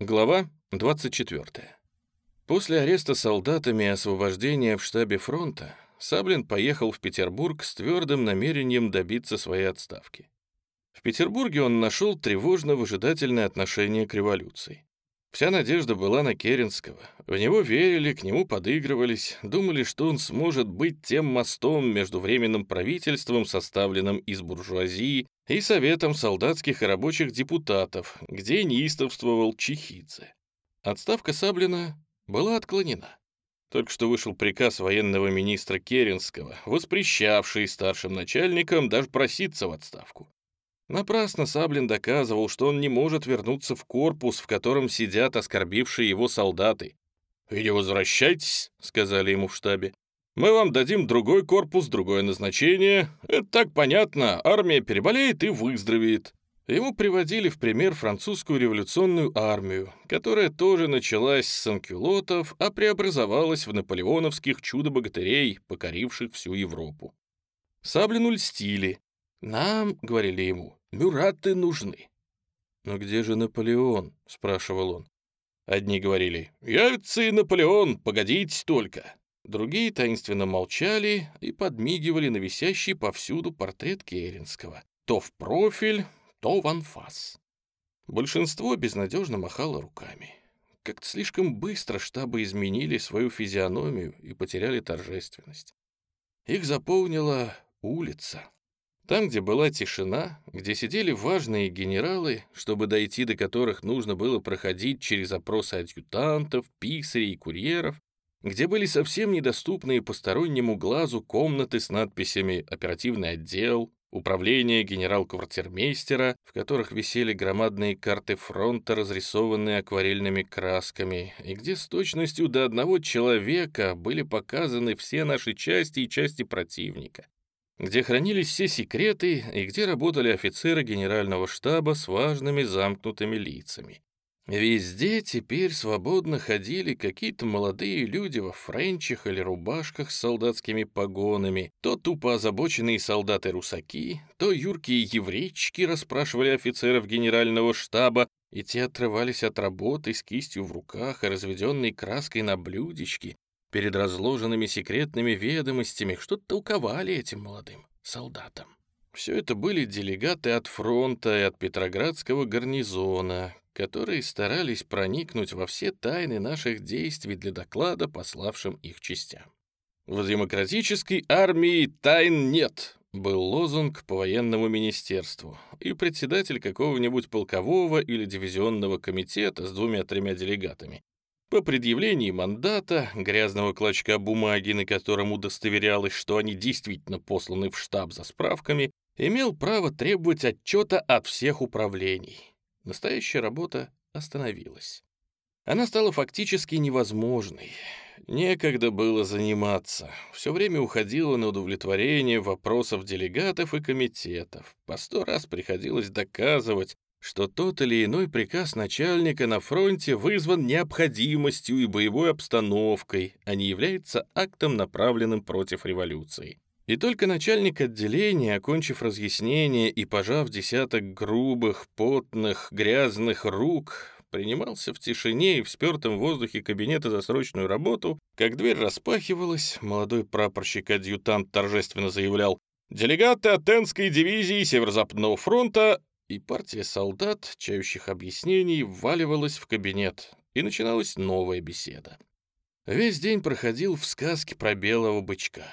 Глава 24. После ареста солдатами и освобождения в штабе фронта Саблин поехал в Петербург с твердым намерением добиться своей отставки. В Петербурге он нашел тревожно-выжидательное отношение к революции. Вся надежда была на Керенского. В него верили, к нему подыгрывались, думали, что он сможет быть тем мостом между Временным правительством, составленным из буржуазии, и Советом солдатских и рабочих депутатов, где неистовствовал Чехидзе. Отставка Саблина была отклонена. Только что вышел приказ военного министра Керенского, воспрещавший старшим начальникам даже проситься в отставку. Напрасно Саблин доказывал, что он не может вернуться в корпус, в котором сидят оскорбившие его солдаты. «И не возвращайтесь», — сказали ему в штабе. «Мы вам дадим другой корпус, другое назначение. Это так понятно, армия переболеет и выздоровеет». Ему приводили в пример французскую революционную армию, которая тоже началась с санкюлотов, а преобразовалась в наполеоновских чудо-богатырей, покоривших всю Европу. Саблину льстили, «Нам, — говорили ему, — мюраты нужны». «Но где же Наполеон?» — спрашивал он. Одни говорили, «Явится и Наполеон, погодите только». Другие таинственно молчали и подмигивали на висящий повсюду портрет Керенского. То в профиль, то в анфас. Большинство безнадежно махало руками. Как-то слишком быстро штабы изменили свою физиономию и потеряли торжественность. Их заполнила улица, там, где была тишина, где сидели важные генералы, чтобы дойти до которых нужно было проходить через опросы адъютантов, писарей и курьеров, где были совсем недоступные постороннему глазу комнаты с надписями «Оперативный отдел», «Управление генерал-квартирмейстера», в которых висели громадные карты фронта, разрисованные акварельными красками, и где с точностью до одного человека были показаны все наши части и части противника где хранились все секреты и где работали офицеры генерального штаба с важными замкнутыми лицами. Везде теперь свободно ходили какие-то молодые люди во френчах или рубашках с солдатскими погонами, то тупо озабоченные солдаты-русаки, то юркие еврейчики расспрашивали офицеров генерального штаба, и те отрывались от работы с кистью в руках и разведенной краской на блюдечке, перед разложенными секретными ведомостями, что-то толковали этим молодым солдатам. Все это были делегаты от фронта и от Петроградского гарнизона, которые старались проникнуть во все тайны наших действий для доклада пославшим их частям. «В демократической армии тайн нет», был лозунг по военному министерству, и председатель какого-нибудь полкового или дивизионного комитета с двумя-тремя делегатами по предъявлении мандата, грязного клочка бумаги, на котором удостоверялось, что они действительно посланы в штаб за справками, имел право требовать отчета от всех управлений. Настоящая работа остановилась. Она стала фактически невозможной. Некогда было заниматься. Все время уходило на удовлетворение вопросов делегатов и комитетов. По сто раз приходилось доказывать, что тот или иной приказ начальника на фронте вызван необходимостью и боевой обстановкой, а не является актом, направленным против революции. И только начальник отделения, окончив разъяснение и пожав десяток грубых, потных, грязных рук, принимался в тишине и в спертом воздухе кабинета за срочную работу, как дверь распахивалась, молодой прапорщик-адъютант торжественно заявлял «Делегаты Атенской дивизии Северо-Западного фронта и партия солдат, чающих объяснений, вваливалась в кабинет, и начиналась новая беседа. Весь день проходил в сказке про белого бычка.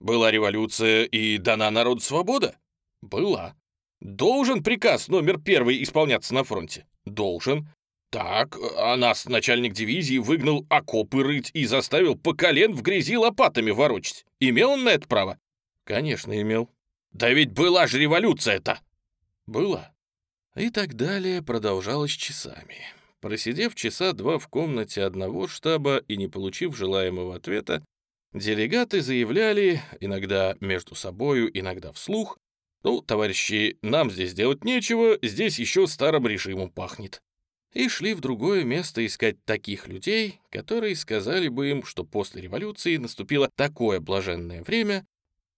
Была революция и дана народу свобода? Была. Должен приказ номер первый исполняться на фронте? Должен. Так, а нас начальник дивизии выгнал окопы рыть и заставил по колен в грязи лопатами ворочать. Имел он на это право? Конечно, имел. Да ведь была же революция-то! Была. И так далее продолжалось часами. Просидев часа два в комнате одного штаба и не получив желаемого ответа, делегаты заявляли, иногда между собою, иногда вслух, «Ну, товарищи, нам здесь делать нечего, здесь еще старым режимом пахнет». И шли в другое место искать таких людей, которые сказали бы им, что после революции наступило такое блаженное время,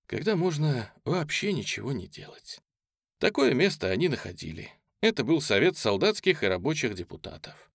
когда можно вообще ничего не делать. Такое место они находили. Это был совет солдатских и рабочих депутатов.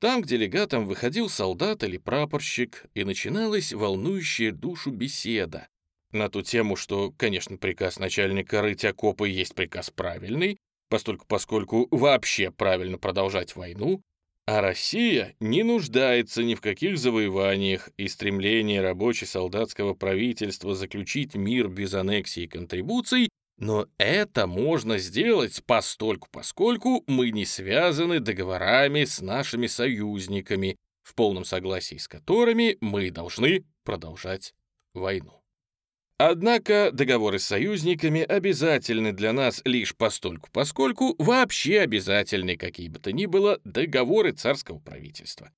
Там к делегатам выходил солдат или прапорщик, и начиналась волнующая душу беседа на ту тему, что, конечно, приказ начальника рыть окопы есть приказ правильный, постольку поскольку вообще правильно продолжать войну, а Россия не нуждается ни в каких завоеваниях, и стремление рабоче-солдатского правительства заключить мир без аннексии и контрибуций но это можно сделать постольку, поскольку мы не связаны договорами с нашими союзниками, в полном согласии с которыми мы должны продолжать войну. Однако договоры с союзниками обязательны для нас лишь постольку, поскольку вообще обязательны какие бы то ни было договоры царского правительства.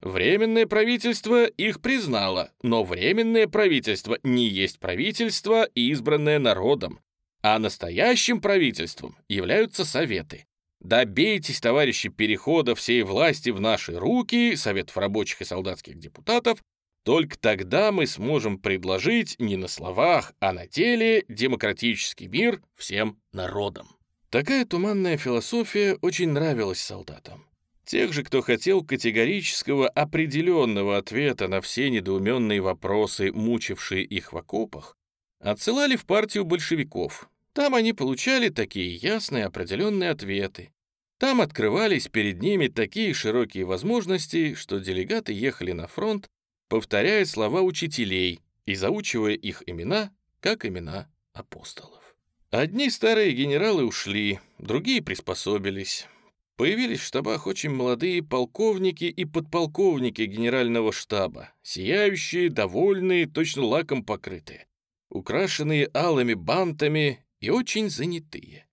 Временное правительство их признало, но временное правительство не есть правительство, избранное народом, а настоящим правительством являются советы. Добейтесь, товарищи, перехода всей власти в наши руки, советов рабочих и солдатских депутатов, только тогда мы сможем предложить не на словах, а на деле демократический мир всем народам. Такая туманная философия очень нравилась солдатам. Тех же, кто хотел категорического определенного ответа на все недоуменные вопросы, мучившие их в окопах, отсылали в партию большевиков, там они получали такие ясные определенные ответы. Там открывались перед ними такие широкие возможности, что делегаты ехали на фронт, повторяя слова учителей и заучивая их имена, как имена апостолов. Одни старые генералы ушли, другие приспособились. Появились в штабах очень молодые полковники и подполковники генерального штаба, сияющие, довольные, точно лаком покрытые, украшенные алыми бантами и очень занятые.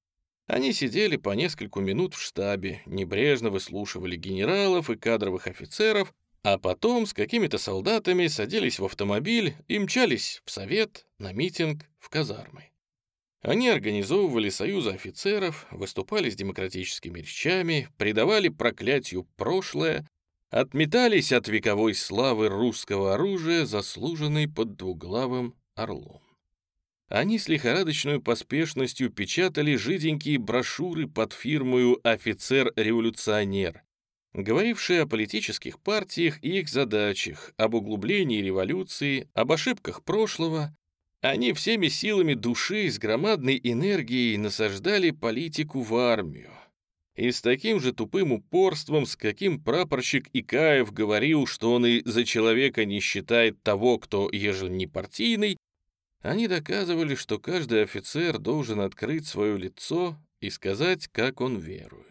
Они сидели по нескольку минут в штабе, небрежно выслушивали генералов и кадровых офицеров, а потом с какими-то солдатами садились в автомобиль и мчались в совет, на митинг, в казармы. Они организовывали союзы офицеров, выступали с демократическими речами, предавали проклятию прошлое, отметались от вековой славы русского оружия, заслуженной под двуглавым орлом. Они с лихорадочной поспешностью печатали жиденькие брошюры под фирмою «Офицер-революционер», говорившие о политических партиях и их задачах, об углублении революции, об ошибках прошлого. Они всеми силами души с громадной энергией насаждали политику в армию. И с таким же тупым упорством, с каким прапорщик Икаев говорил, что он и за человека не считает того, кто, ежели не партийный, они доказывали, что каждый офицер должен открыть свое лицо и сказать, как он верует.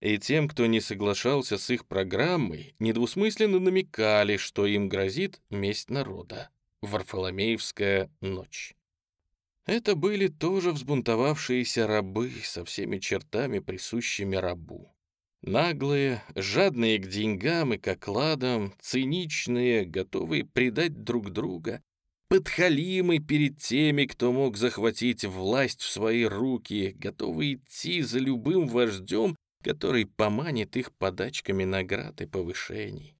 И тем, кто не соглашался с их программой, недвусмысленно намекали, что им грозит месть народа. Варфоломеевская ночь. Это были тоже взбунтовавшиеся рабы со всеми чертами, присущими рабу. Наглые, жадные к деньгам и к окладам, циничные, готовые предать друг друга, подхалимы перед теми, кто мог захватить власть в свои руки, готовы идти за любым вождем, который поманит их подачками наград и повышений.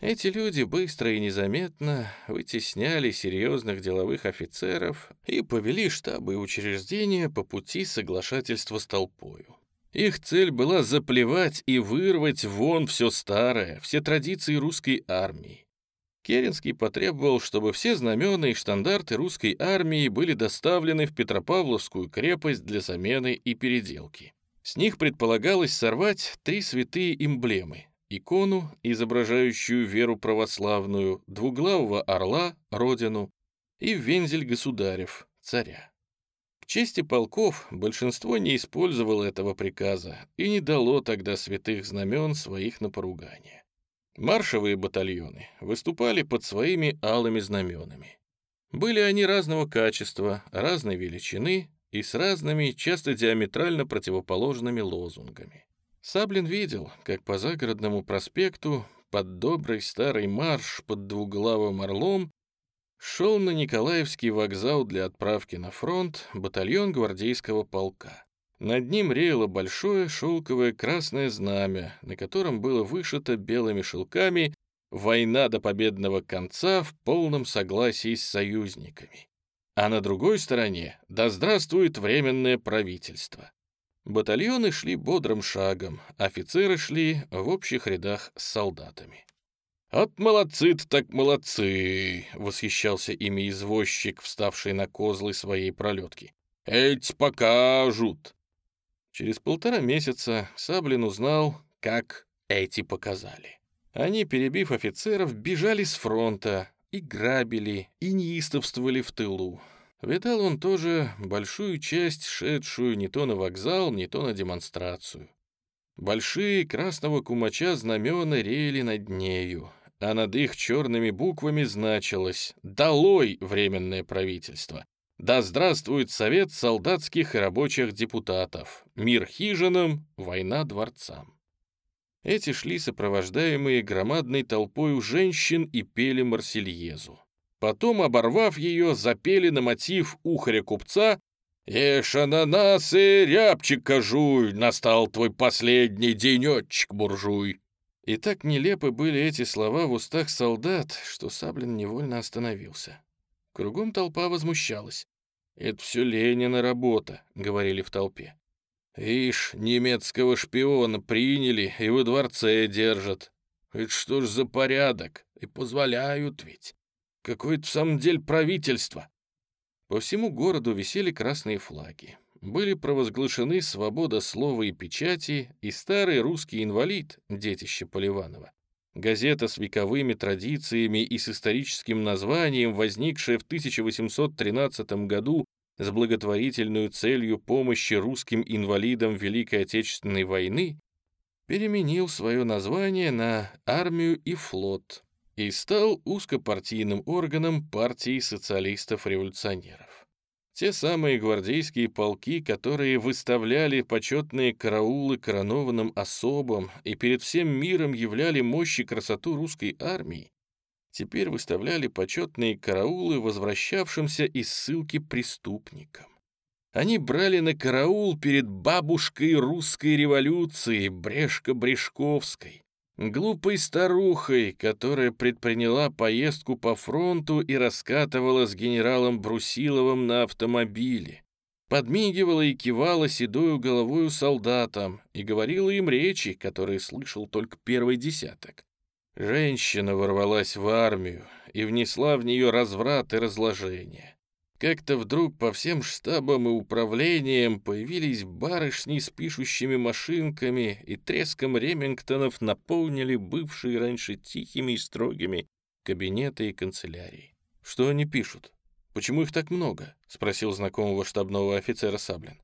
Эти люди быстро и незаметно вытесняли серьезных деловых офицеров и повели штабы и учреждения по пути соглашательства с толпою. Их цель была заплевать и вырвать вон все старое, все традиции русской армии, Керенский потребовал, чтобы все знамена и штандарты русской армии были доставлены в Петропавловскую крепость для замены и переделки. С них предполагалось сорвать три святые эмблемы — икону, изображающую веру православную, двуглавого орла, родину, и вензель государев, царя. К чести полков большинство не использовало этого приказа и не дало тогда святых знамен своих на поругание. Маршевые батальоны выступали под своими алыми знаменами. Были они разного качества, разной величины и с разными, часто диаметрально противоположными лозунгами. Саблин видел, как по загородному проспекту под добрый старый марш под двуглавым орлом шел на Николаевский вокзал для отправки на фронт батальон гвардейского полка. Над ним реяло большое шелковое красное знамя, на котором было вышито белыми шелками «Война до победного конца в полном согласии с союзниками». А на другой стороне «Да здравствует Временное правительство». Батальоны шли бодрым шагом, офицеры шли в общих рядах с солдатами. «От молодцы-то так молодцы!» — восхищался ими извозчик, вставший на козлы своей пролетки. «Эти покажут!» Через полтора месяца Саблин узнал, как эти показали. Они, перебив офицеров, бежали с фронта, и грабили, и неистовствовали в тылу. Видал он тоже большую часть, шедшую не то на вокзал, не то на демонстрацию. Большие красного кумача знамена реяли над нею, а над их черными буквами значилось «Долой Временное правительство! Да здравствует Совет солдатских и рабочих депутатов! Мир хижинам, война дворцам!» Эти шли сопровождаемые громадной толпой женщин и пели Марсельезу. Потом, оборвав ее, запели на мотив ухаря купца «Ешь ананасы, рябчика жуй, настал твой последний денечек, буржуй». И так нелепы были эти слова в устах солдат, что Саблин невольно остановился. Кругом толпа возмущалась. «Это все Ленина работа», — говорили в толпе. «Ишь, немецкого шпиона приняли и во дворце держат. Это что ж за порядок? И позволяют ведь. Какое-то в самом деле правительство». По всему городу висели красные флаги были провозглашены свобода слова и печати и старый русский инвалид, детище Поливанова. Газета с вековыми традициями и с историческим названием, возникшая в 1813 году с благотворительной целью помощи русским инвалидам Великой Отечественной войны, переменил свое название на «Армию и флот» и стал узкопартийным органом партии социалистов-революционеров. Те самые гвардейские полки, которые выставляли почетные караулы коронованным особам и перед всем миром являли мощь и красоту русской армии, теперь выставляли почетные караулы возвращавшимся из ссылки преступникам. Они брали на караул перед бабушкой русской революции Брешко-Брешковской, Глупой старухой, которая предприняла поездку по фронту и раскатывала с генералом Брусиловым на автомобиле. Подмигивала и кивала седою головою солдатам и говорила им речи, которые слышал только первый десяток. Женщина ворвалась в армию и внесла в нее разврат и разложение. Как-то вдруг по всем штабам и управлениям появились барышни с пишущими машинками, и треском ремингтонов наполнили бывшие раньше тихими и строгими кабинеты и канцелярии. «Что они пишут? Почему их так много?» — спросил знакомого штабного офицера Саблин.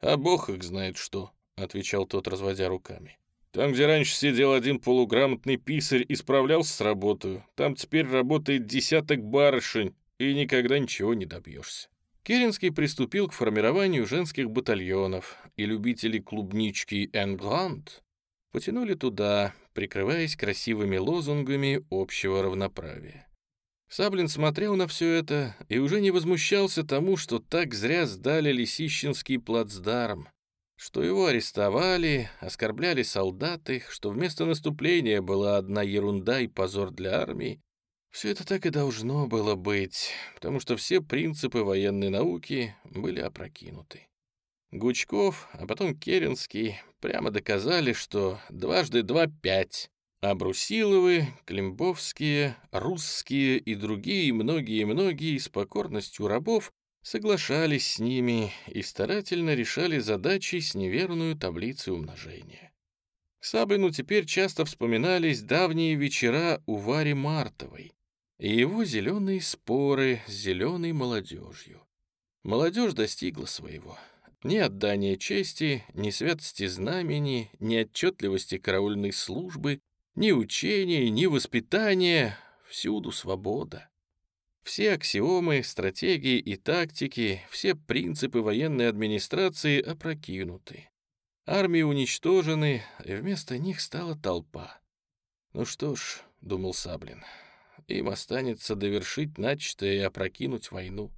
«А бог их знает что», — отвечал тот, разводя руками. «Там, где раньше сидел один полуграмотный писарь и справлялся с работой, там теперь работает десяток барышень, и никогда ничего не добьешься. Керенский приступил к формированию женских батальонов, и любители клубнички «Энгланд» потянули туда, прикрываясь красивыми лозунгами общего равноправия. Саблин смотрел на все это и уже не возмущался тому, что так зря сдали Лисищинский плацдарм, что его арестовали, оскорбляли солдаты, что вместо наступления была одна ерунда и позор для армии, все это так и должно было быть, потому что все принципы военной науки были опрокинуты. Гучков, а потом Керенский прямо доказали, что дважды два — пять, а Брусиловы, Климбовские, Русские и другие многие-многие с покорностью рабов соглашались с ними и старательно решали задачи с неверную таблицей умножения. К Сабину теперь часто вспоминались давние вечера у Вари Мартовой, и его зеленые споры с зеленой молодежью. Молодежь достигла своего. Ни отдания чести, ни святости знамени, ни отчетливости караульной службы, ни учения, ни воспитания, всюду свобода. Все аксиомы, стратегии и тактики, все принципы военной администрации опрокинуты. Армии уничтожены, и вместо них стала толпа. «Ну что ж», — думал Саблин, — им останется довершить начатое и опрокинуть войну.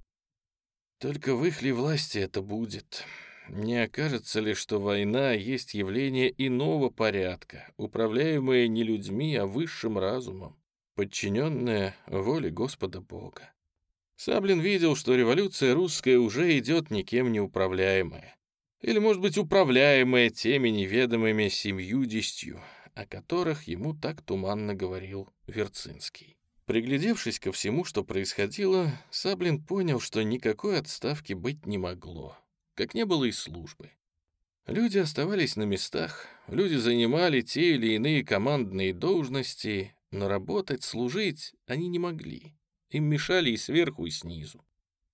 Только в их ли власти это будет? Не окажется ли, что война есть явление иного порядка, управляемое не людьми, а высшим разумом, подчиненное воле Господа Бога? Саблин видел, что революция русская уже идет никем не управляемая. Или, может быть, управляемое теми неведомыми семьюдесятью, о которых ему так туманно говорил Верцинский. Приглядевшись ко всему, что происходило, Саблин понял, что никакой отставки быть не могло, как не было и службы. Люди оставались на местах, люди занимали те или иные командные должности, но работать, служить они не могли. Им мешали и сверху, и снизу.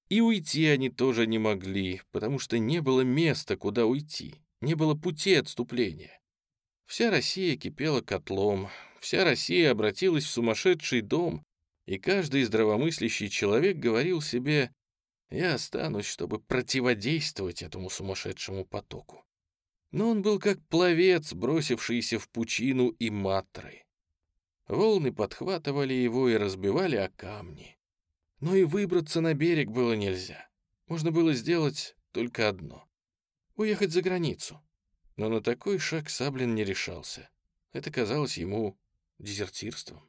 И уйти они тоже не могли, потому что не было места, куда уйти, не было пути отступления. Вся Россия кипела котлом, вся Россия обратилась в сумасшедший дом, и каждый здравомыслящий человек говорил себе «Я останусь, чтобы противодействовать этому сумасшедшему потоку». Но он был как пловец, бросившийся в пучину и матры. Волны подхватывали его и разбивали о камни. Но и выбраться на берег было нельзя. Можно было сделать только одно — уехать за границу. Но на такой шаг Саблин не решался. Это казалось ему дезертирством.